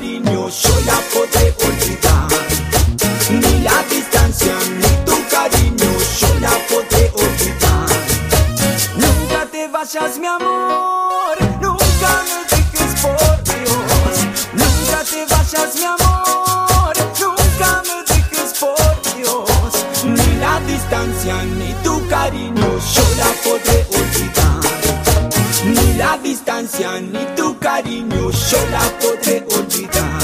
yo la. Ni la distancia ni tu cariño yo la podré olvidar. Nunca te vayas mi amor, nunca me dejes por Dios. Nunca te vayas mi amor, nunca me dejes por Dios. Ni la distancia ni tu cariño yo la podré olvidar. Ni la distancia ni tu cariño yo la podré. Soren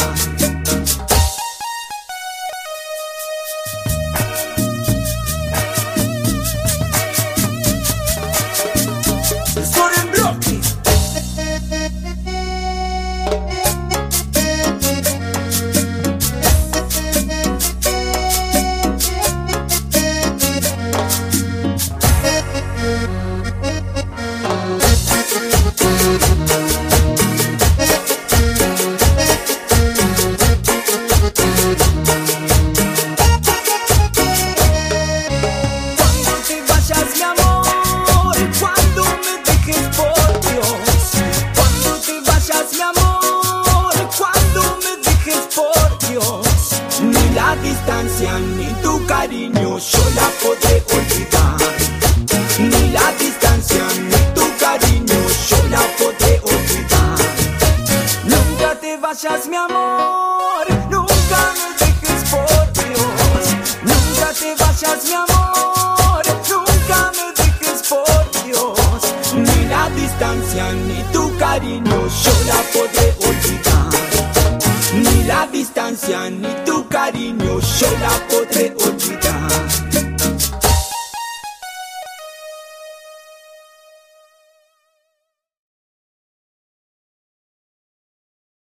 Ni la distancia ni tu cariño yo la podré olvidar. Ni la distancia ni tu cariño yo la podré olvidar. Nunca te vayas mi amor, nunca me dejes por Dios. Nunca te vayas mi amor, nunca me dejes por Dios. Ni la distancia ni tu cariño yo la podré olvidar. Distancia ni tu cariño yo la podré.